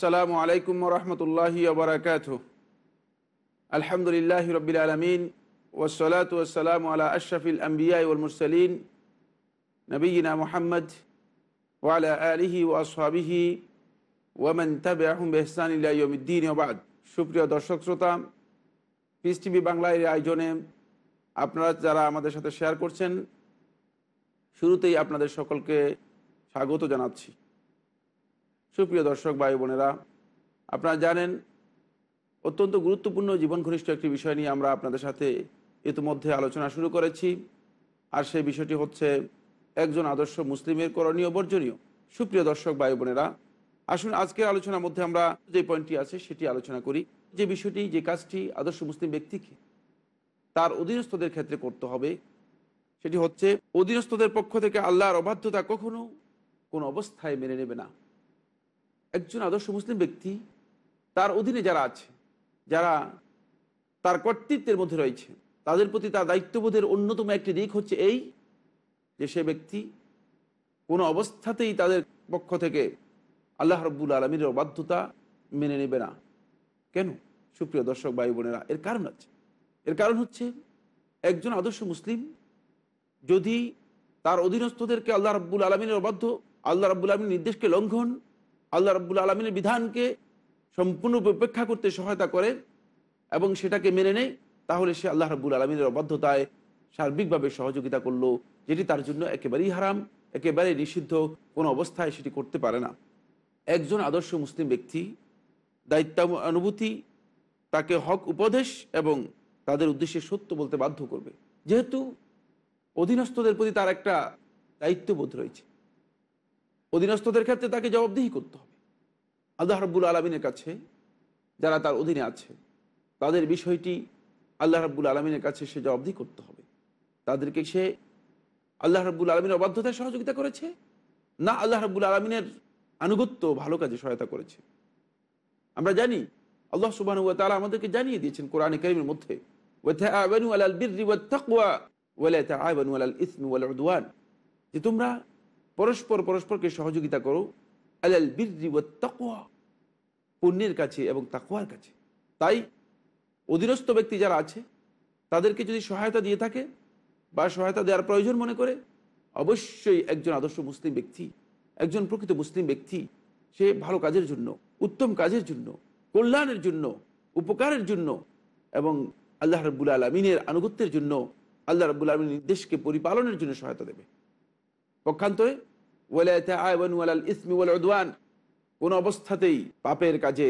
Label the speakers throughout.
Speaker 1: আসসালামু আলাইকুম রহমতুল্লাহি ওবরাকাত আলহামদুলিল্লাহ রবিল আলমিন ওসলাত ওসালাম আলা আশরফিল আম্বিয়া ওলমুরসলিন নবীনা মোহাম্মদ ওয়ালা আলিহি ও ওয়ামান তাবে আহম বেহসানিল্লাহমুদ্দিন ওবাদ সুপ্রিয় দর্শক শ্রোতা পিস টিভি বাংলার আয়োজনে আপনারা যারা আমাদের সাথে শেয়ার করছেন, শুরুতেই আপনাদের সকলকে স্বাগত জানাচ্ছি। সুপ্রিয় দর্শক, ভাই বোনেরা, আপনারা জানেন অত্যন্ত গুরুত্বপূর্ণ জীবন ঘনিষ্ঠ একটি বিষয় নিয়ে আমরা আপনাদের সাথে ইতিমধ্যে আলোচনা শুরু করেছি, আর সেই বিষয়টি হচ্ছে একজন আদর্শ মুসলিমের করণীয় বর্জনীয়। সুপ্রিয় দর্শক, ভাই বোনেরা, আসুন আজকের আলোচনার মধ্যে আমরা যে পয়েন্টটি আছে সেটি আলোচনা করি, যে বিষয়টি, যে কাজটি আদর্শ মুসলিম ব্যক্তিকে তার অধীনস্থদের ক্ষেত্রে করতে হবে, সেটি হচ্ছে অধীনস্থদের পক্ষ থেকে আল্লাহর অবাধ্যতা কখনো কোনো অবস্থায় মেনে নেবে না। একজন আদর্শ মুসলিম ব্যক্তি তার অধীনে যারা আছে, যারা তার কর্তৃত্বের মধ্যে রয়েছে, তাদের প্রতি তার দায়িত্ববোধের অন্যতম একটি দিক হচ্ছে এই যে সে ব্যক্তি কোনো অবস্থাতেই তাদের পক্ষ থেকে আল্লাহ রব্বুল আলমীর অবাধ্যতা মেনে নেবে না। কেন? সুপ্রিয় দর্শক, ভাই বোনেরা, এর কারণ আছে। এর কারণ হচ্ছে একজন আদর্শ মুসলিম যদি তার অধীনস্থদেরকে আল্লাহ রব্বুল আলমিনের অবাধ্য, আল্লাহ রব্বুল আলমীর নির্দেশকে লঙ্ঘন আল্লাহ রব্বুল আলমিনের বিধানকে সম্পূর্ণ উপেক্ষা করতে সহায়তা করে এবং সেটাকে মেনে নেয়, তাহলে সে আল্লাহ রব্বুল আলমিনের অবাধ্যতায় সার্বিকভাবে সহযোগিতা করল, যেটি তার জন্য একেবারেই হারাম একেবারে নিষিদ্ধ, কোনো অবস্থায় সেটি করতে পারে না। একজন আদর্শ মুসলিম ব্যক্তি দায়িত্ব অনুভূতি তাকে হক উপদেশ এবং তাদের উদ্দেশ্যে সত্য বলতে বাধ্য করবে। যেহেতু অধীনস্থদের প্রতি তার একটা দায়িত্ববোধ রয়েছে। অধীনস্থদের ক্ষেত্রে তাকে জবাবদিহি করতে হবে। আল্লাহ রব্বুল আলমিনের কাছে যারা তার অধীনে আছে, তাদের বিষয়টি আল্লাহ রব্বুল আলমিনের কাছে সে জবাবদিহি করতে হবে। তাদেরকে সে আল্লাহ রব্বুল আলমিনের অবাধ্যতায় সহযোগিতা করেছে, না আল্লাহ রব্বুল আলমিনের আনুগত্য ভালো কাজে সহায়তা করেছে। আমরা জানি, আল্লাহ সুবাহ তারা আমাদেরকে জানিয়ে দিয়েছেন কোরআন করিমের মধ্যে যে তোমরা পরস্পর পরস্পরকে সহযোগিতা করো। আলাল বীর্রি ও তাকুয়া পুণ্যের কাছে এবং তাকুয়ার কাছে। তাই অধীনস্থ ব্যক্তি যারা আছে, তাদেরকে যদি সহায়তা দিয়ে থাকে বা সহায়তা দেওয়ার প্রয়োজন মনে করে, অবশ্যই একজন আদর্শ মুসলিম ব্যক্তি, একজন প্রকৃত মুসলিম ব্যক্তি, সে ভালো কাজের জন্য, উত্তম কাজের জন্য, কল্যাণের জন্য, উপকারের জন্য এবং আল্লাহ রব্বুল আলমিনের আনুগত্যের জন্য আল্লাহ রব্বুল আলমীর নির্দেশকে পরিপালনের জন্য সহায়তা দেবে। পক্ষান্তরে ইসমি ওয়াল কোনো অবস্থাতেই পাপের কাজে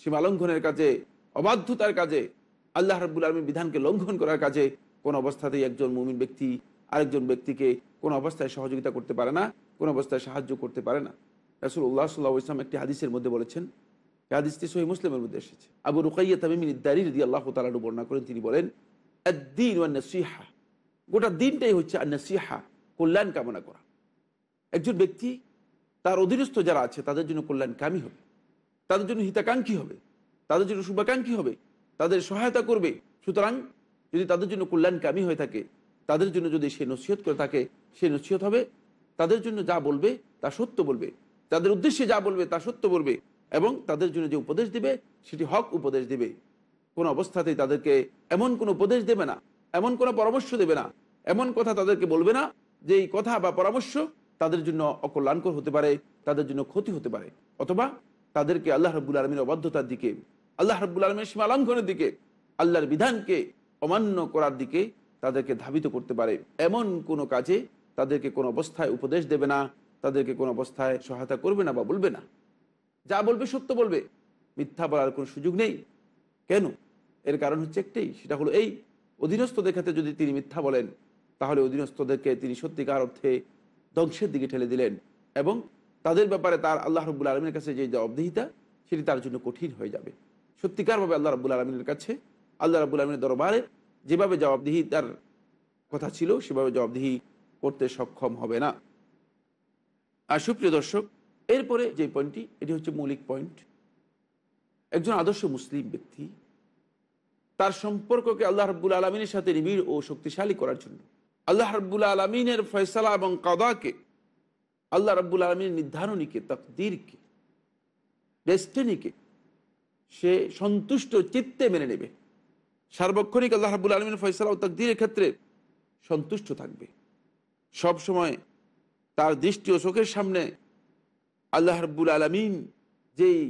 Speaker 1: সীমালঙ্ঘনের কাজে, অবাধ্যতার কাজে, আল্লাহ রব্বুল আলমীর বিধানকে লঙ্ঘন করার কাজে কোনো অবস্থাতেই একজন মুমিন ব্যক্তি আরেকজন ব্যক্তিকে কোনো অবস্থায় সহযোগিতা করতে পারে না, কোনো অবস্থায় সাহায্য করতে পারে না। রাসুল উল্লাহ সাল্লাহ ইসলাম একটি হাদিসের মধ্যে বলেছেন হাদিসটি সহি মুসলিমের মধ্যে এসেছে। আবু রুকাইয়া তামিমিন দারির দিয়ে আল্লাহ তালু বর্ণনা করেন, তিনি বলেন দিন ওয়ান নসিহা গোটা দিনটাই হচ্ছে আর নসিহা কল্যাণ কামনা করা। একজন ব্যক্তি তার অধীনস্থ যারা আছে, তাদের জন্য কল্যাণকামী হবে। তাদের জন্য হিতাকাঙ্ক্ষী হবে। তাদের জন্য শুভাকাঙ্ক্ষী হবে। তাদের সহায়তা করবে। সুতরাং যদি তাদের জন্য কল্যাণকামী হয়ে থাকে, তাদের জন্য যদি সে নসিহত করে থাকে, সে নসিহত হবে। তাদের জন্য যা বলবে, তা সত্য বলবে। তাদের উদ্দেশ্যে যা বলবে, তা সত্য বলবে। এবং তাদের জন্য যে উপদেশ দিবে, সেটি হক উপদেশ দিবে। কোনো অবস্থাতেই তাদেরকে এমন কোনো উপদেশ দেবে না, এমন কোনো পরামর্শ দেবে না, এমন কথা তাদেরকে বলবে না যে এই কথা বা পরামর্শ তাদের জন্য অকল্যাণকর হতে পারে, তাদের জন্য ক্ষতি হতে পারে। অথবা তাদেরকে আল্লাহ রব্বুল আলমীর অবাধ্যতার দিকে, আল্লাহ রব্বুল আলমীর সীমালঙ্ঘনের দিকে, আল্লাহর বিধানকে অমান্য করার দিকে তাদেরকে ধাবিত করতে পারে। এমন কোনো কাজে তাদেরকে কোনো অবস্থায় উপদেশ দেবে না, তাদেরকে কোনো অবস্থায় সহায়তা করবে না বা বলবে না। যা বলবে সত্য বলবে, মিথ্যা বলার কোনো সুযোগ নেই। কেন? এর কারণ হচ্ছে একটাই, সেটা হলো এই, অধীনস্থদের ক্ষেত্রে যদি তিনি মিথ্যা বলেন, তাহলে অধীনস্থদেরকে তিনি সত্যিকার অর্থে ধ্বংসের দিকে ঠেলে দিলেন এবং তাদের ব্যাপারে তার আল্লাহ রব্বুল আলমীর কাছে যে জবাবদিহিতা সেটি তার জন্য কঠিন হয়ে যাবে। সত্যিকারভাবে আল্লাহ রব্বুল আলমিনের কাছে, আল্লাহ রব্বুল আলমিনের দরবারে যেভাবে জবাবদিহিতার কথা ছিল, সেভাবে জবাবদিহি করতে সক্ষম হবে না। আর সুপ্রিয় দর্শক, এরপরে যে পয়েন্টটি, এটি হচ্ছে মৌলিক পয়েন্ট। একজন আদর্শ মুসলিম ব্যক্তি, তার সম্পর্ককে আল্লাহ রব্বুল আলমিনের সাথে নিবিড় ও শক্তিশালী করার জন্য আল্লাহ রব্বুল আলমিনের ফয়সালা এবং কাদাকে আল্লাহ রব্বুল আলমিনের নির্ধারণীকে, তকদিরকে ডেস্টিনিকে সে সন্তুষ্ট চিত্তে মেনে নেবে। সার্বক্ষণিক আল্লাহ রাবুল আলমিন ফয়সালা ও তকদিরের ক্ষেত্রে সন্তুষ্ট থাকবে। সব সময় তার দৃষ্টি ও চোখের সামনে আল্লাহ রব্বুল আলমিন যেই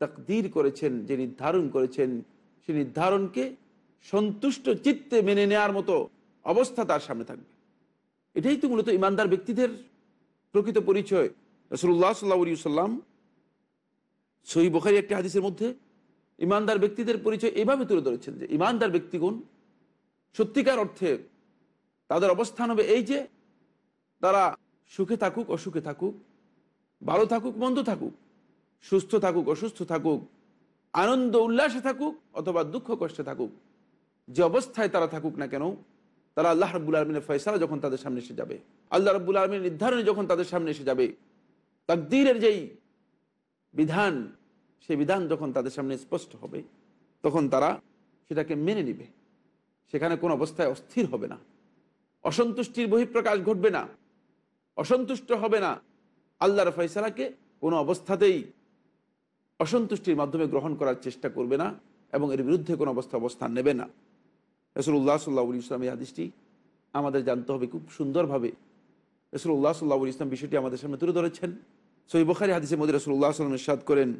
Speaker 1: তকদির করেছেন, যে নির্ধারণ করেছেন, সে নির্ধারণকে সন্তুষ্ট চিত্তে মেনে নেওয়ার মতো অবস্থা তার সামনে থাকবে। এটাই তো মূলত ইমানদার ব্যক্তিদের প্রকৃত পরিচয়। রসুল্লাহ সাল্লা সাল্লাম সহি বোখারি একটি হাদিসের মধ্যে ইমানদার ব্যক্তিদের পরিচয় এভাবে তুলে ধরেছেন যে ইমানদার ব্যক্তিগণ সত্যিকার অর্থে তাদের অবস্থান হবে এই যে তারা সুখে থাকুক, অসুখে থাকুক, ভালো থাকুক, মন্দ থাকুক, সুস্থ থাকুক, অসুস্থ থাকুক, আনন্দ, উল্লাসে থাকুক অথবা দুঃখ কষ্টে থাকুক, যে অবস্থায় তারা থাকুক না কেন তারা আল্লাহ রব্বুল আলমিনের ফয়সালা যখন তাদের সামনে এসে যাবে, আল্লাহ রব্বুল আলমীর নির্ধারণে যখন তাদের সামনে এসে যাবে, তাকদীরের যেই বিধান, সেই বিধান যখন তাদের সামনে স্পষ্ট হবে, তখন তারা সেটাকে মেনে নিবে। সেখানে কোনো অবস্থায় অস্থির হবে না। অসন্তুষ্টির বহিঃপ্রকাশ ঘটবে না। অসন্তুষ্ট হবে না। আল্লাহর ফয়সালাকে কোনো অবস্থাতেই অসন্তুষ্টির মাধ্যমে গ্রহণ করার চেষ্টা করবে না এবং এর বিরুদ্ধে কোনো অবস্থা অবস্থান নেবে না। রসুল্লাহ সাল্লাহ ইসলাম এই হাদিসটি আমাদের জানতে হবে খুব সুন্দরভাবে। রসুল্লাহ সাল্লাহ ইসলাম বিষয়টি আমাদের সামনে তুলে ধরেছেন। সই বখারি হাদিসের মধ্যে রসুল্লাহ সাল্লাম ইসাদ করেন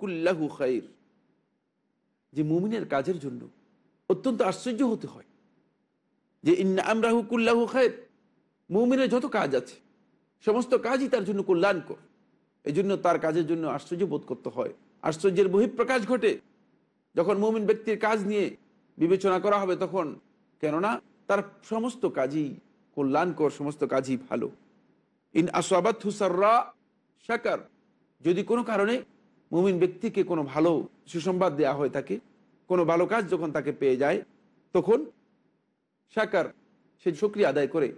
Speaker 1: কুল্লাহু যে মুমিনের কাজের জন্য অত্যন্ত আশ্চর্য হতে হয় যে ইন্না আমরাহু কুল্লাহু খাইর, মুমিনের যত কাজ আছে, সমস্ত কাজই তার জন্য কল্যাণকর। এই জন্য তার কাজের জন্য আশ্চর্য বোধ করতে হয়। আশ্চর্যের বহিঃপ্রকাশ ঘটে। যখন মুমিন ব্যক্তির কাজ নিয়ে বিবেচনা করা হবে তখন, কেননা তার সমস্ত কাজই কল্যাণকর, সমস্ত কাজই ভালো। ইন আসাবাত হুসাররা শাকার, যদি কোনো কারণে মুমিন ব্যক্তিকে কোনো ভালো সুসংবাদ দেওয়া হয়ে থাকে, কোনো ভালো কাজ যখন তাকে পেয়ে যায়, তখন শাকার সে সক্রিয় আদায় করে,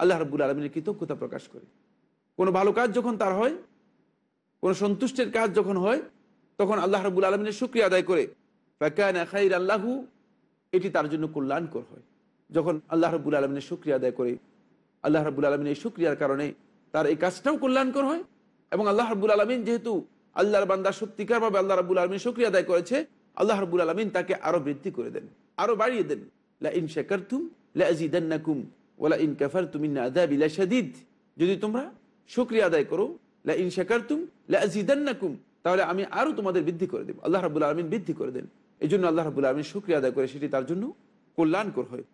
Speaker 1: আল্লাহ রব্বুল আলমিনের কৃতজ্ঞতা প্রকাশ করে। কোনো ভালো কাজ যখন তার হয়, কোনো সন্তুষ্টের কাজ যখন হয় তখন আল্লাহ রব্বুল আলমিনের সুক্রিয়া আদায় করে খাইর আল্লাহু এটি তার জন্য কল্যাণকর হয়। যখন আল্লাহ রব্বুল আলমিনের সুক্রিয়া আদায় করে, আল্লাহ রব্বুল আলমিনের সুক্রিয়ার কারণে তার এই কাজটাও কল্যাণকর হয় এবং আল্লাহ রব্বুল আলমিন যেহেতু আল্লাহর বান্দা সত্যিকারভাবে আল্লাহ রব্বুল আলমিন সুক্রিয়া আদায় করেছে, আল্লাহ রব্বুল আলমিন তাকে আরও বৃদ্ধি করে দেন, আরও বাড়িয়ে দেন। লা ইন শেখারতুম লাজিদান্নাকুম ওলা ইন কাফার শাদিদ যদি তোমরা শুক্রিয়া আদায় করো লা ইন শেখারতুম লাজিদান্নাকুম তাহলে আমি আরও তোমাদের বৃদ্ধি করে দেব। আল্লাহ রাবুল আলমিন বৃদ্ধি করে দেন। এই জন্য আল্লাহ রাবুল আলমিন শুক্রিয়া আদায় করে সেটি তার জন্য কল্যাণকর হয়।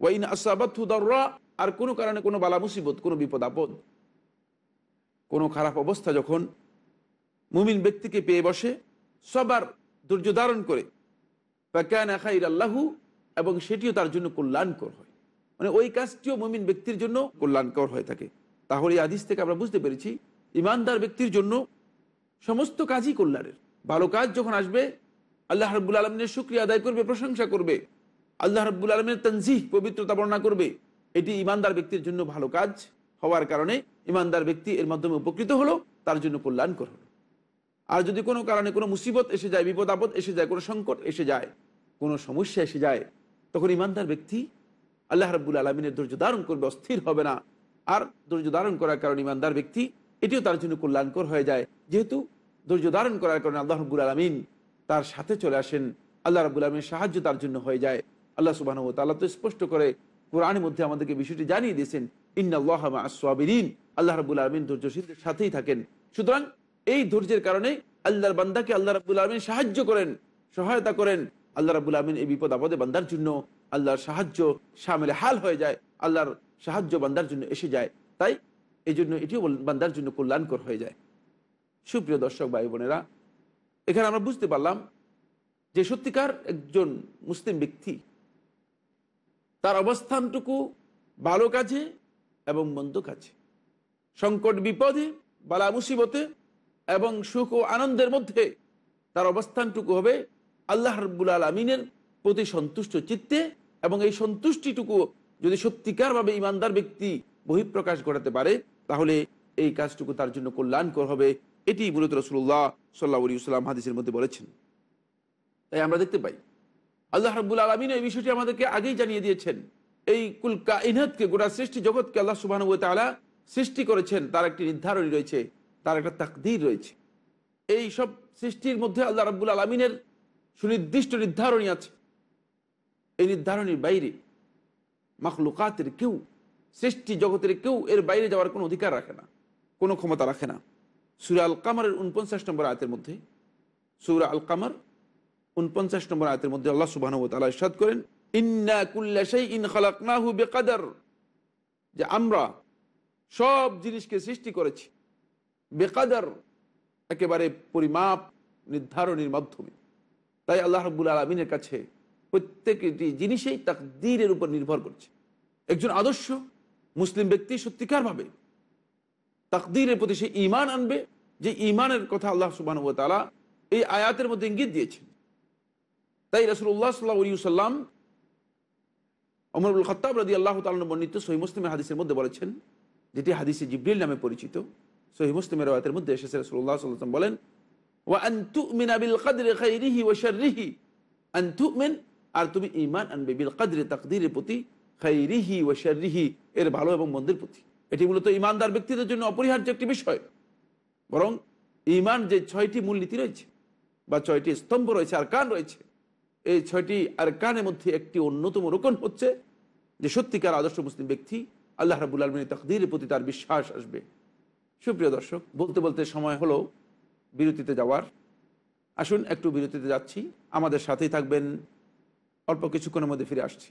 Speaker 1: ওয়াইন আসাবাথু দররা, আর কোনো কারণে কোনো বালা মুসিবত, কোনো বিপদ, আপদ, কোনো খারাপ অবস্থা যখন মুমিন ব্যক্তিকে পেয়ে বসে, সবার ধৈর্য ধারণ করে আল্লাহু এবং সেটিও তার জন্য কল্যাণকর হয়। মানে ওই কাজটিও মুমিন ব্যক্তির জন্য কল্যাণকর হয়ে থাকে। তাহলে এই আদিস থেকে আমরা বুঝতে পেরেছি, ইমানদার ব্যক্তির জন্য সমস্ত কাজই কল্যাণের। ভালো কাজ যখন আসবে, আল্লাহ রব্বুল আলমিনের শুক্রিয়া আদায় করবে, প্রশংসা করবে। আল্লাহ রব্বুল আলমের তনজিহ, পবিত্রতা বর্ণনা করবে। এটি ইমানদার ব্যক্তির জন্য ভালো কাজ হওয়ার কারণে ইমানদার ব্যক্তি এর মাধ্যমে উপকৃত হলো, তার জন্য কল্যাণকর হলো। আর যদি কোনো কারণে কোনো মুসিবত এসে যায়, বিপদ আপদ এসে যায়, কোনো সংকট এসে যায়, কোনো সমস্যা এসে যায়, তখন ইমানদার ব্যক্তি আল্লাহ রব্বুল আলমিনের ধৈর্য ধারণ করবে, অস্থির হবে না। আর ধৈর্য ধারণ করার কারণে ইমানদার ব্যক্তি এটিও তার জন্য কল্যাণকর হয়ে যায়। যেহেতু ধৈর্য ধারণ করার কারণে আল্লাহ রব্বুল আলমিন তার সাথে চলে আসেন, আল্লাহ রব্বুল আলমীর সাহায্য তার জন্য হয়ে যায়। আল্লাহ সুবাহ তাল্লাহ তো স্পষ্ট করে কোরআনের মধ্যে আমাদেরকে বিষয়টি জানিয়ে দিয়েছেন ইন্নআল্লাহমাবিন আল্লাহ রবুল আলমিন ধৈর্যশীলদের সাথেই থাকেন। সুতরাং এই ধৈর্যের কারণে আল্লাহর বান্দাকে আল্লাহ রবুল আলমিন সাহায্য করেন, সহায়তা করেন। আল্লাহ রাবুল আলমিন এই বিপদ আপদে বান্দার জন্য আল্লাহর সাহায্য সামিলে হাল হয়ে যায়, আল্লাহর সাহায্য বান্দার জন্য এসে যায়। তাই এই জন্য এটিও বান্দার জন্য কল্যাণকর হয়ে যায়। সুপ্রিয় দর্শক ভাই বোনেরা, এখানে আমরা বুঝতে পারলাম যে সত্যিকার একজন মুসলিম ব্যক্তি তার অবস্থানটুকু ভালো কাজে এবং মন্দ কাজে। সংকট, বিপদে, বালা মুসিবতে এবং সুখ ও আনন্দের মধ্যে তার অবস্থানটুকু হবে আল্লাহ রব্বুল আলমিনের প্রতি সন্তুষ্ট চিত্তে এবং এই সন্তুষ্টিটুকু যদি সত্যিকারভাবে ইমানদার ব্যক্তি বহিঃপ্রকাশ ঘটাতে পারে তাহলে এই কাজটুকু তার জন্য কল্যাণকর হবে। এটি মূলত রসুল্লাহ সাল্লা সাল্লাম হাদিসের মধ্যে বলেছেন। তাই আমরা দেখতে পাই, আল্লাহ রাবুল আলমিন এই বিষয়টি আমাদেরকে আগেই জানিয়ে দিয়েছেন। এই কুল কাইনাতকে, গোটা সৃষ্টি জগৎকে আল্লাহ সুবাহ তালা সৃষ্টি করেছেন। তার একটি নির্ধারণী রয়েছে, তার একটা তাকদির রয়েছে। এই সব সৃষ্টির মধ্যে আল্লাহ রাবুল আলমিনের সুনির্দিষ্ট নির্ধারণী আছে। এই নির্ধারণীর বাইরে মাখলুকাতের কেউ সৃষ্টি জগতের কেউ এর বাইরে যাওয়ার কোনো অধিকার রাখে না, কোনো ক্ষমতা রাখে না। সুরা আল কামারের উনপঞ্চাশ নম্বর আয়তের মধ্যে, সুরা আল কামার উনপঞ্চাশ নম্বর আয়তের মধ্যে আল্লাহ সুবাহ তালা ইসাদ করেন, ইন্না ইন যে আমরা সব জিনিসকে সৃষ্টি করেছি বেকাদার, একেবারে পরিমাপ, নির্ধারণের মাধ্যমে। তাই আল্লাহ রব্বুল আলমিনের কাছে প্রত্যেকটি জিনিসেই তাক তাকদীরের উপর নির্ভর করছে। একজন আদর্শ মুসলিম ব্যক্তি সত্যিকারভাবে তাকদীরের প্রতি সে ইমান আনবে, যে ইমানের কথা আল্লাহ সুবাহ তালা এই আয়াতের মধ্যে ইঙ্গিত দিয়েছেন। তাই রসুল্লাহ সাল্লাহ সাল্লাম অমরুল খত্তাব রাদি আল্লাহ তালন বর্ণিত সহি মুসলিমের হাদিসের মধ্যে বলেছেন, যেটি হাদিসে জিব্রিল নামে পরিচিত। সহি মুসলিমের রায়তের মধ্যে এসেছে রসুল্লাহ সাল্লাম বলেন আর তুমি ইমান আনবে বিল কাদরে তাকদীরের প্রতি খাইরিহি ও শাররিহি এর ভালো এবং মন্দের প্রতি। এটি মূলত ইমানদার ব্যক্তিদের জন্য অপরিহার্য একটি বিষয়। বরং ইমান যে ছয়টি মূলনীতি রয়েছে বা ছয়টি স্তম্ভ রয়েছে আর কান রয়েছে, এই ছয়টি আর কানের মধ্যে একটি অন্যতম রোকন হচ্ছে যে সত্যিকার আদর্শ মুসলিম ব্যক্তি আল্লাহ রাবুল আলমিনী তকদিরের প্রতি তার বিশ্বাস আসবে। সুপ্রিয় দর্শক, বলতে বলতে সময় হলো বিরতিতে যাওয়ার। আসুন, একটু বিরতিতে যাচ্ছি। আমাদের সাথেই থাকবেন। অল্প কিছুক্ষণের মধ্যে ফিরে আসছি।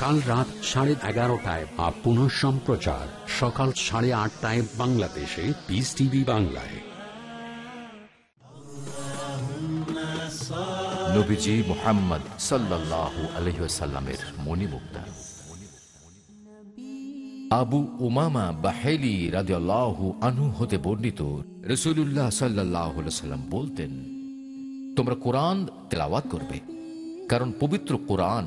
Speaker 2: কাল রাত সাড়ে এগারোটায় বা পুনঃ সম্প্রচার। সকাল সাড়ে আটটায় বাংলাদেশে পিস টিভি বাংলায়।
Speaker 3: আবু উমামা বাহেলি রাদিয়াল্লাহু আনহু হতে বর্ণিত রসুল্লাহ সাল্লাহ সাল্লাম বলতেন, তোমরা কোরআন তেলাওয়াত করবে, কারণ পবিত্র কোরআন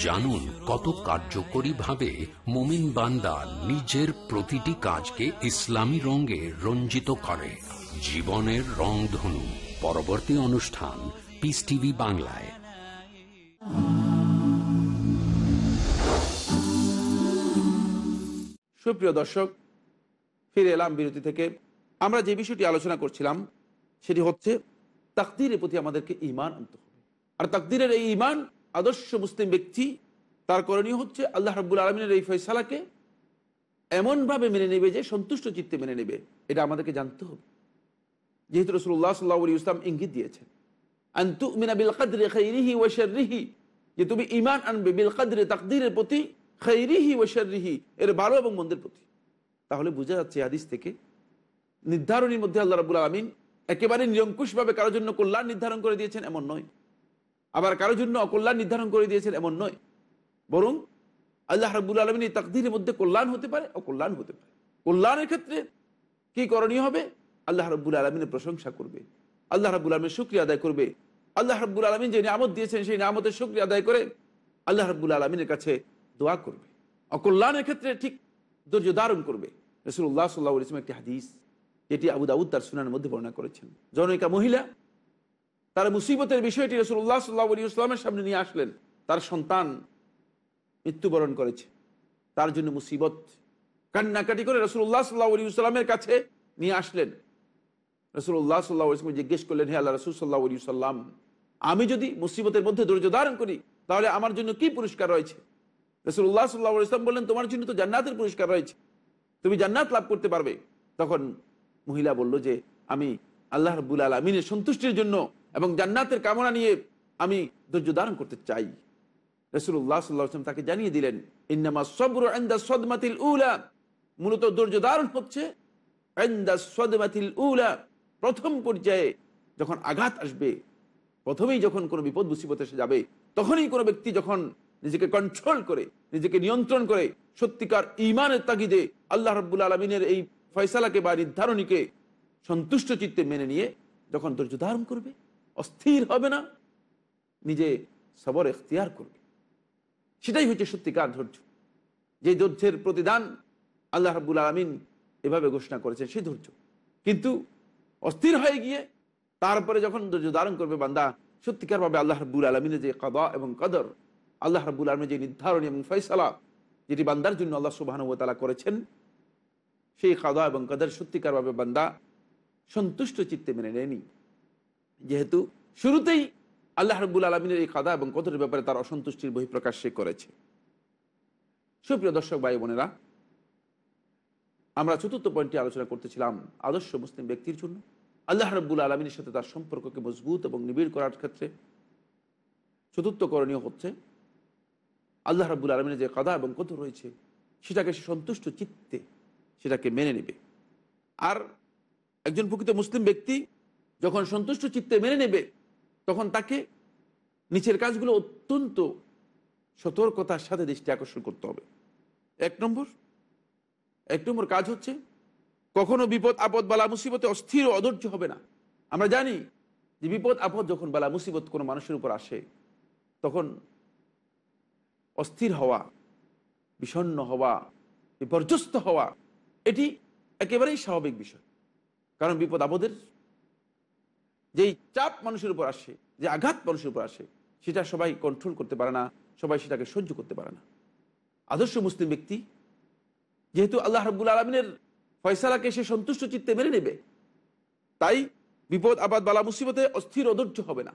Speaker 2: জানুন কত কার্যকরী ভাবে মোমিন বান্দা নিজের প্রতিটি কাজকে ইসলামী রঙে রঞ্জিত করে। জীবনের রংধনু পরবর্তী অনুষ্ঠান পিস টিভি বাংলায়।
Speaker 1: সুপ্রিয় দর্শক, ফিরে এলাম বিরতি থেকে। আমরা যে বিষয়টি আলোচনা করছিলাম, সেটি হচ্ছে তাকদিরের প্রতি আমাদেরকে ইমান আনতে হবে। আর তাকদিরের এই ইমান আদর্শ মুসলিম ব্যক্তি, তার করণীয় হচ্ছে আল্লাহ রাব্বুল আলমিনের এই ফয়সালাকে এমনভাবে মেনে নেবে যে সন্তুষ্ট চিত্তে মেনে নেবে। এটা আমাদেরকে জানতে হবে। যেহেতু রসুল্লাহ সাল্লাহ আলী ইসলাম ইঙ্গিত দিয়েছেন। আন্তু মিনা বিল কাদরে খৈরিহি শর্রিহি, যে তুমি ইমান আনবে বিল কাদরে তাকদিরের প্রতি খৈরিহি শর্রিহি, এর ভালো এবং মন্দের প্রতি। তাহলে বোঝা যাচ্ছে হাদিস থেকে নির্ধারণের মধ্যে আল্লাহ রাবুল আলমিন একেবারে নিরঙ্কুশভাবে কারোর জন্য কল্যাণ নির্ধারণ করে দিয়েছেন, এমন নয়। আবার কারোর জন্য অকল্যাণ নির্ধারণ করে দিয়েছেন এমন নয়। বরং আল্লাহ রাবুল আলমিন এই তাকদিরের মধ্যে কল্যাণ হতে পারে, অকল্যাণ হতে পারে। কল্যাণের ক্ষেত্রে কি করণীয় হবে? আল্লাহ রব্বুল আলমিনের প্রশংসা করবে। আল্লাহ রাবুল আলমিনের শুক্রিয়া আদায় করবে। আল্লাহ রাবুল আলমিন যে নিয়ামত দিয়েছেন, সেই নিয়ামতের শুক্রিয়া আদায় করে আল্লাহ রাবুল আলমিনের কাছে দোয়া করবে। অকল্যাণের ক্ষেত্রে ঠিক ধৈর্য ধারণ করবে। রসুল্লাহ সাল্লাহ ইসলাম একটি হাদিস, যেটি আবু দাউদ তার সুনানের মধ্যে বর্ণনা করেছেন। জনৈকা মহিলা তার মুসিবতের বিষয়টি রসুল্লাহ সাল্লাহ আলী ইসলামের সামনে নিয়ে আসলেন। তার সন্তান মৃত্যুবরণ করেছে। তার জন্য মুসিবত কান্নাকাটি করে রসুল্লাহ সাল্লাহ আলী ইসলামের কাছে নিয়ে আসলেন। রসুল্লাহ সাল্লাহ ইসলাম জিজ্ঞেস করলেন, হে আল্লাহ রসুল সাল্লাহ আলী সাল্লাম আমি যদি মুসিবতের মধ্যে ধৈর্য ধারণ করি, তাহলে আমার জন্য কি পুরস্কার রয়েছে? রসুল্লাহ সাল্লাহ ইসলাম বললেন, তোমার জন্য তো জান্নাতের পুরস্কার রয়েছে। তুমি জান্নাত লাভ করতে পারবে। তখন মহিলা বলল যে, আমি আল্লাহ রব্বুল আলমিনের সন্তুষ্টির জন্য এবং জান্নাতের কামনা নিয়ে আমি ধৈর্য ধারণ করতে চাই। রসুল্লাহ সাল্লাহাম তাকে জানিয়ে দিলেন, ইন্নামা সবর সদমাতিল উলা। মূলত ধৈর্য ধারণ হচ্ছে সদমাতিল উলা, প্রথম পর্যায়ে যখন আঘাত আসবে, প্রথমেই যখন কোনো বিপদ মুসিবত এসে যাবে, তখনই কোনো ব্যক্তি যখন নিজেকে কন্ট্রোল করে, নিজেকে নিয়ন্ত্রণ করে, সত্যিকার ইমানের তাগিদে আল্লাহ রব্বুল আলমিনের এই ফয়সালাকে বা নির্ধারণীকে সন্তুষ্ট চিত্তে মেনে নিয়ে যখন ধৈর্য ধারণ করবে অস্থির হবে না, নিজে সবর এখতিয়ার করবে। সেটাই হচ্ছে সত্যিকার ধৈর্য। যে ধৈর্যের প্রতিদান আল্লাহ রাবুল আলমিন এভাবে ঘোষণা করেছেন, সেই ধৈর্য। কিন্তু অস্থির হয়ে গিয়ে তারপরে যখন ধৈর্য ধারণ করবে বান্দা, সত্যিকারভাবে আল্লাহ রাবুল আলমিনের যে কদা এবং কদর, আল্লাহ রাবুল আলমের যে নির্ধারণ এবং ফয়সালা, যেটি বান্দার জন্য আল্লাহ সুবাহানুতালা করেছেন, সেই কাদা এবং কদর সত্যিকারভাবে বান্দা সন্তুষ্ট চিত্তে মেনে নেয়নি। যেহেতু শুরুতেই আল্লাহ রব্বুল আলমিনের এই কাদা এবং কদরের ব্যাপারে তার অসন্তুষ্টির বহিঃপ্রকাশ সে করেছে। সুপ্রিয় দর্শক, ভাই বোনেরা, আমরা চতুর্থ পয়েন্টটি আলোচনা করতেছিলাম আদর্শ মুসলিম ব্যক্তির জন্য। আল্লাহ রব্বুল আলমিনের সাথে তার সম্পর্ককে মজবুত এবং নিবিড় করার ক্ষেত্রে চতুর্থ করণীয় হচ্ছে আল্লাহ রব্বুল আলমিনের যে কাদা এবং কত রয়েছে, সেটাকে সে সন্তুষ্ট চিত্তে সেটাকে মেনে নেবে। আর একজন প্রকৃত মুসলিম ব্যক্তি যখন সন্তুষ্ট চিত্তে মেনে নেবে, তখন তাকে নিচের কাজগুলো অত্যন্ত সতর্কতার সাথে দৃষ্টি আকর্ষণ করতে হবে। এক নম্বর এক নম্বর কাজ হচ্ছে, কখনো বিপদ, আপদ, বালা, মুসিবতে অস্থির ও অধৈর্য হবে না। আমরা জানি যে বিপদ, আপদ যখন বালা, মুসিবত কোনো মানুষের উপর আসে, তখন অস্থির হওয়া বিষণ্ন হওয়া, বিপর্যস্ত হওয়া, এটি একেবারেই স্বাভাবিক বিষয়। কারণ বিপদ, আপদের যেই চাপ মানুষের উপর আসে, যে আঘাত মানুষের উপর আসে, সেটা সবাই কন্ট্রোল করতে পারে না, সবাই সেটাকে সহ্য করতে পারে না। আদর্শ মুসলিম ব্যক্তি, যেহেতু আল্লাহ রব্বুল আলমিনের ফয়সালাকে সে সন্তুষ্ট চিত্তে মেনে নেবে, তাই বিপদ আবাদ বালা, মুসিবতে অস্থির অধৈর্য হবে না।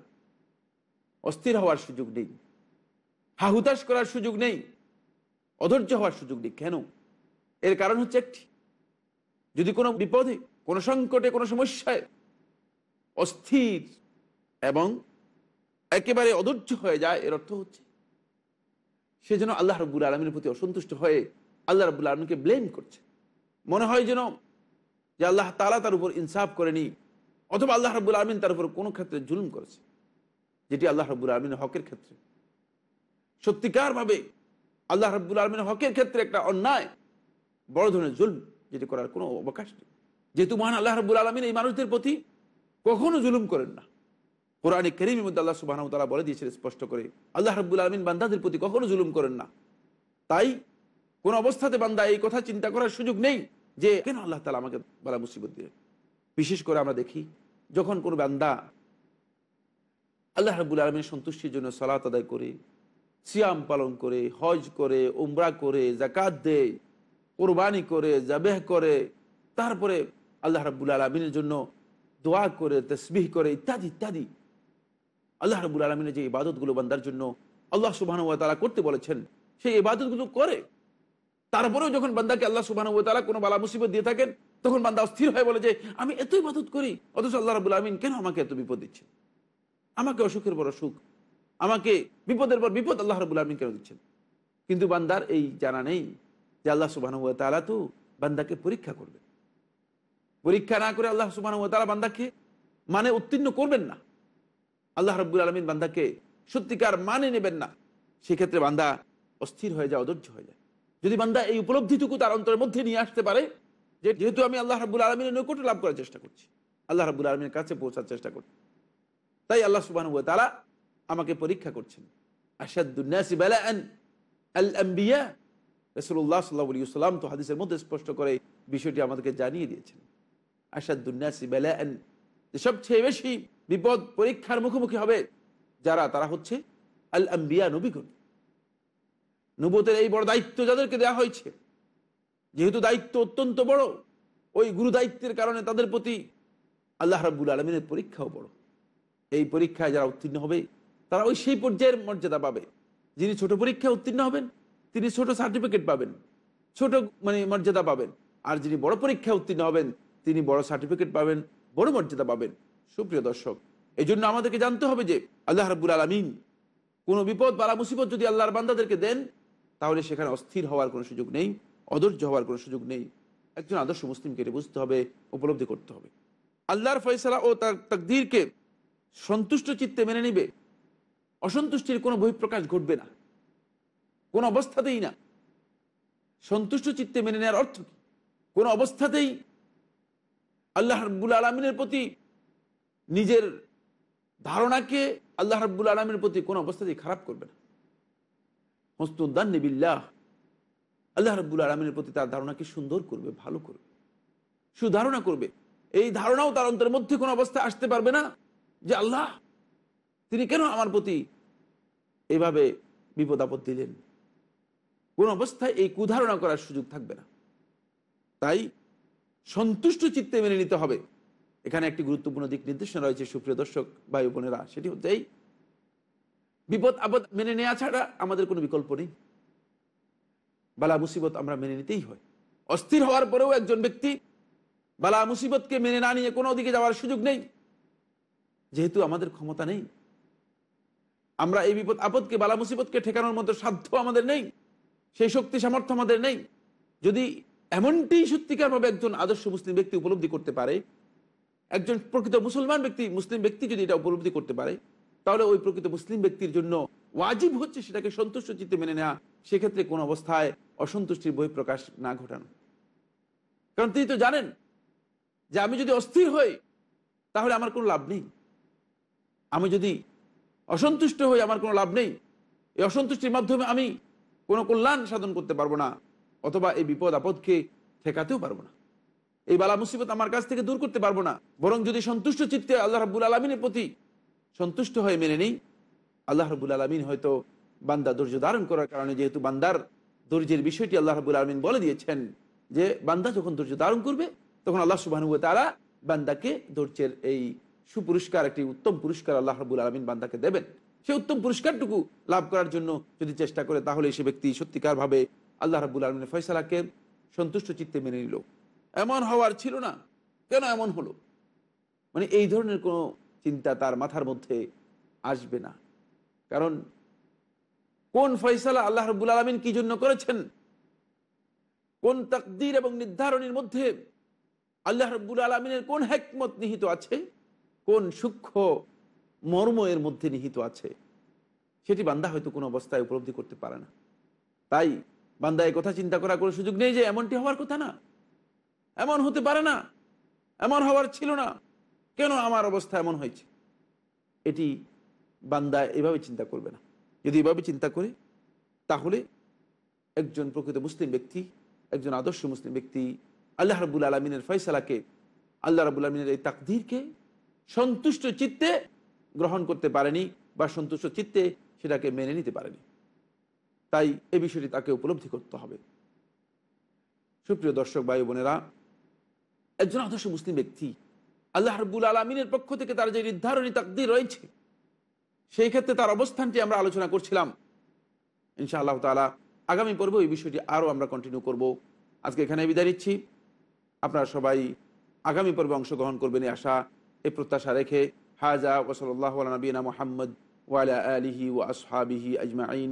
Speaker 1: অস্থির হওয়ার সুযোগ নেই। হাহুতাশ করার সুযোগ নেই। অধৈর্য হওয়ার সুযোগ নেই। কেন? এর কারণ হচ্ছে একটি। যদি কোনো বিপদে, কোনো সংকটে, কোনো সমস্যায় অস্থির এবং একেবারে অধৈর্য হয়ে যায়, এর অর্থ হচ্ছে সে যেন আল্লাহ রব্বুল আলমীর প্রতি অসন্তুষ্ট হয়ে আল্লাহ রব্বুল আলমীকে ব্লেম করছে। মনে হয় যেন যে আল্লাহ তালা তার উপর ইনসাফ করেনি, অথবা আল্লাহ রব্বুল আলমিন তার উপর কোনো ক্ষেত্রে জুলুম করেছে, যেটি আল্লাহ রব্বুল আলমিনের হকের ক্ষেত্রে। সত্যিকারভাবে আল্লাহ রব্বুল আলমিনের হকের ক্ষেত্রে একটা অন্যায়, বড় ধরনের জুলম, যেটি করার কোনো অবকাশ নেই। যেহেতু মহান আল্লাহ রব্বুল আলমিন এই মানুষদের প্রতি কখনো জুলুম করেন না। কোরআন করিমের মধ্যে আল্লাহ সুবাহ তারা বলে দিয়েছেন স্পষ্ট করে, আল্লাহ রব্বুল আলমিন বান্দাদের প্রতি কখনো জুলুম করেন না। তাই কোন অবস্থাতে বান্দা এই কথা চিন্তা করার সুযোগ নেই যে, কেন আল্লাহ তালা আমাকে বলা মুসিবত দিয়ে বিশেষ করে আমরা দেখি, যখন কোনো বান্দা আল্লাহ রব্বুল আলমীর সন্তুষ্টির জন্য সালাত আদায় করে, সিয়াম পালন করে, হজ করে, উমরা করে জাকাত দেয়, কোরবানি করে জাবেহ করে, তারপরে আল্লাহ রাবুল আলমিনের জন্য দোয়া করে, তসবিহ করে, ইত্যাদি ইত্যাদি। আল্লাহ রাবুল আলমিনের যে ইবাদতগুলো বান্দার জন্য আল্লাহ সুবাহ তারা করতে বলেছেন, সেই ইবাদতগুলো করে। তারপরেও যখন বান্দাকে আল্লাহ সুবাহ তারা কোনো বালা মুসিবত দিয়ে থাকেন, তখন বান্দা অস্থির হয়ে বলে যে, আমি এত ইবাদত করি, অথচ আল্লাহ রাবুল আলমিন কেন আমাকে এত বিপদ দিচ্ছেন? আমাকে অসুখের পর অসুখ, আমাকে বিপদের পর বিপদ আল্লাহ রবুল আলমিন কেন দিচ্ছেন? কিন্তু বান্দার এই জানা নেই যে আল্লাহ সুবাহ তালা তো বান্দাকে পরীক্ষা করবে পরীক্ষা না করে আল্লাহ সুবাহ তালা বান্দাকে মানে উত্তীর্ণ করবেন না। আল্লাহ রব্বুল আলমিন বান্দাকে সত্যিকার মানে নেবেন না। সেক্ষেত্রে বান্দা অস্থির হয়ে যায়, অধৈর্য হয়ে যায়। যদি বান্দা এই উপলব্ধিটুকু তার অন্তরের মধ্যে নিয়ে আসতে পারে, যে যেহেতু আমি আল্লাহ রাবুল আলমিনের নৈকট্য লাভ করার চেষ্টা করছি, আল্লাহ রাবুল আলমীর কাছে পৌঁছার চেষ্টা করছি। তাই আল্লাহ সুবাহ তারা আমাকে পরীক্ষা করছেন। আসাদুন্নাসি রসুল্লাহ সাল্লাহ সাল্লাম তো হাদিসের মধ্যে স্পষ্ট করে বিষয়টি আমাদেরকে জানিয়ে দিয়েছেন। আসাদুন্নাসি বালাআন। যে সবচেয়ে বেশি বিপদ পরীক্ষার মুখোমুখি হবে যারা, তারা হচ্ছে আল আম্বিয়া নবীগণ। নবতের এই বড় দায়িত্ব যাদেরকে দেওয়া হয়েছে, যেহেতু দায়িত্ব অত্যন্ত বড়, ওই গুরু দায়িত্বের কারণে তাদের প্রতি আল্লাহ রাবুল আলমিনের পরীক্ষাও বড়। এই পরীক্ষায় যারা উত্তীর্ণ হবে, তারা ওই সেই পর্যায়ের মর্যাদা পাবে। যিনি ছোট পরীক্ষায় উত্তীর্ণ হবেন, তিনি ছোট সার্টিফিকেট পাবেন, ছোট মানে মর্যাদা পাবেন। আর যিনি বড় পরীক্ষায় উত্তীর্ণ হবেন তিনি বড় সার্টিফিকেট পাবেন, বড় মর্যাদা পাবেন। সুপ্রিয় দর্শক এই জন্য আমাদেরকে জানতে হবে যে আল্লাহ রাবুল আলমিন কোনো বিপদ বালা মুসিবত যদি আল্লাহর বান্দাদেরকে দেন, তাহলে সেখানে অস্থির হওয়ার কোনো সুযোগ নেই, অধৈর্য হওয়ার কোনো সুযোগ নেই। একজন আদর্শ মুসলিমকে এটা বুঝতে হবে, উপলব্ধি করতে হবে। আল্লাহর ফয়সালা ও তার তাকদীরকে সন্তুষ্ট চিত্তে মেনে নিবে। অসন্তুষ্টির কোনো বহিঃপ্রকাশ ঘটবে না। কোন অবস্থাতেই না। সন্তুষ্ট চিত্তে মেনে নেওয়ার অর্থ কি? কোন অবস্থাতেই আল্লাহ রব্বুল আলমিনের প্রতি নিজের ধারণাকে আল্লাহ রব্বুল আলমের প্রতি কোন অবস্থাতেই খারাপ করবে না। হস্তুদ্দান নিবিল্লাহ আল্লাহ রব্বুল আলমিনের প্রতি তার ধারণাকে সুন্দর করবে, ভালো করবে, সুধারণা করবে। এই ধারণাও তার অন্তরের মধ্যে কোনো অবস্থায় আসতে পারবে না যে আল্লাহ, তিনি কেন আমার প্রতি এভাবে বিপদ আপদ দিলেন? কোন অবস্থায় এই কুধারণা করার সুযোগ থাকবে না। তাই সন্তুষ্ট চিত্তে মেনে নিতে হবে। এখানে একটি গুরুত্বপূর্ণ দিক নির্দেশনা রয়েছে, সুপ্রিয় দর্শক, ভাই বোনেরা। সেটি হচ্ছে এই, বিপদ আপদ মেনে নেওয়া ছাড়া আমাদের কোনো বিকল্প নেই। বালা মুসিবত আমরা মেনে নিতেই হয়। অস্থির হওয়ার পরেও একজন ব্যক্তি বালা মুসিবতকে মেনে না নিয়ে কোনো দিকে যাওয়ার সুযোগ নেই। যেহেতু আমাদের ক্ষমতা নেই। আমরা এই বিপদ আপদকে, বালা মুসিবতকে ঠেকানোর মতো সাধ্য আমাদের নেই। সেই শক্তি সামর্থ্য আমাদের নেই। যদি এমনটি সত্যিকারভাবে একজন আদর্শ মুসলিম ব্যক্তি উপলব্ধি করতে পারে, একজন প্রকৃত মুসলমান ব্যক্তি, মুসলিম ব্যক্তি যদি এটা উপলব্ধি করতে পারে, তাহলে ওই প্রকৃত মুসলিম ব্যক্তির জন্য ওয়াজিব হচ্ছে সেটাকে সন্তুষ্ট চিত্তে মেনে নেওয়া, সেক্ষেত্রে কোন অবস্থায় অসন্তুষ্টির বহিঃপ্রকাশ না ঘটানো। কারণ তিনি তো জানেন যে আমি যদি অস্থির হই, তাহলে আমার কোনো লাভ নেই। আমি যদি অসন্তুষ্ট হই, আমার কোনো লাভ নেই। এই অসন্তুষ্টির মাধ্যমে আমি কোনো কল্যাণ সাধন করতে পারব না। অথবা এই বিপদ আপদকে ঠেকাতেও পারব না। এই বালা মুসিবত আমার কাছ থেকে দূর করতে পারব না। বরং যদি সন্তুষ্ট চিত্তে আল্লাহ রাবুল আলমিনের প্রতি সন্তুষ্ট হয়ে মেনে নেই, আল্লাহ রবুল আলমিন হয়তো বান্দা ধৈর্য ধারণ করার কারণে যেহেতু বান্দার ধৈর্যের বিষয়টি আল্লাহ রবুল আলমিন বলে দিয়েছেন যে, বান্দা যখন ধৈর্য ধারণ করবে, তখন আল্লাহ সুবাহ তারা বান্দাকে ধৈর্যের এই সুপুরস্কার, একটি উত্তম পুরস্কার আল্লাহ রবুল আলমিন বান্দাকে দেবেন। সে উত্তম পুরস্কারটুকু লাভ করার জন্য যদি চেষ্টা করে, তাহলে সে ব্যক্তি সত্যিকার ভাবে আল্লাহ রাবুল আলমিনের ফয়সালাকে সন্তুষ্ট চিত্তে মেনে নিল। এমন হওয়ার ছিল না। কেন এমন হলো? মানে এই ধরনের কোনো চিন্তা তার মাথার মধ্যে আসবে না। কারণ কোন ফয়সালা আল্লাহ রব্বুল আলমিন কি জন্য করেছেন? কোন তাকদির এবং নির্ধারণের মধ্যে আল্লাহ রব্বুল আলমিনের কোন হেকমত নিহিত আছে? কোন সূক্ষ্ম মর্ম এর মধ্যে নিহিত আছে? সেটি বান্দা হয়তো কোনো অবস্থায় উপলব্ধি করতে পারে না। তাই বান্দা কথা চিন্তা করার কোনো সুযোগ নেই যে এমনটি হওয়ার কথা না। এমন হতে পারে না। এমন হওয়ার ছিল না। কেন আমার অবস্থা এমন হয়েছে? এটি বান্দা এভাবে চিন্তা করবে না। যদি এভাবে চিন্তা করে, তাহলে একজন প্রকৃত মুসলিম ব্যক্তি, একজন আদর্শ মুসলিম ব্যক্তি আল্লাহ রাবুল আলমিনের ফয়সালাকে, আল্লাহ রাবুল আলমিনের এই তাকদিরকে সন্তুষ্ট চিত্তে গ্রহণ করতে পারেনি বা সন্তুষ্ট চিত্তে সেটাকে মেনে নিতে পারেনি। তাই এ বিষয়টি তাকে উপলব্ধি করতে হবে। সুপ্রিয় দর্শক, ভাই বোনেরা, একজন আদর্শ মুসলিম ব্যক্তি আল্লাহ রব্বুল আলমিনের পক্ষ থেকে তার যে নির্ধারণী তাকদির রয়েছে, সেই ক্ষেত্রে তার অবস্থানটি আমরা আলোচনা করছিলাম। ইনশা আল্লাহ তালা আগামী পর্ব এই বিষয়টি আরও আমরা কন্টিনিউ করব। আজকে এখানে বিদায় নিচ্ছি। আপনারা সবাই আগামী পর্বে অংশগ্রহণ করবেন আশা এ প্রত্যাশা রেখে হাজা ওসলাল্লাহ নবীনা মোহাম্মদ ওয়ালা আলিহি ও আসহাবিহি আজমাইন।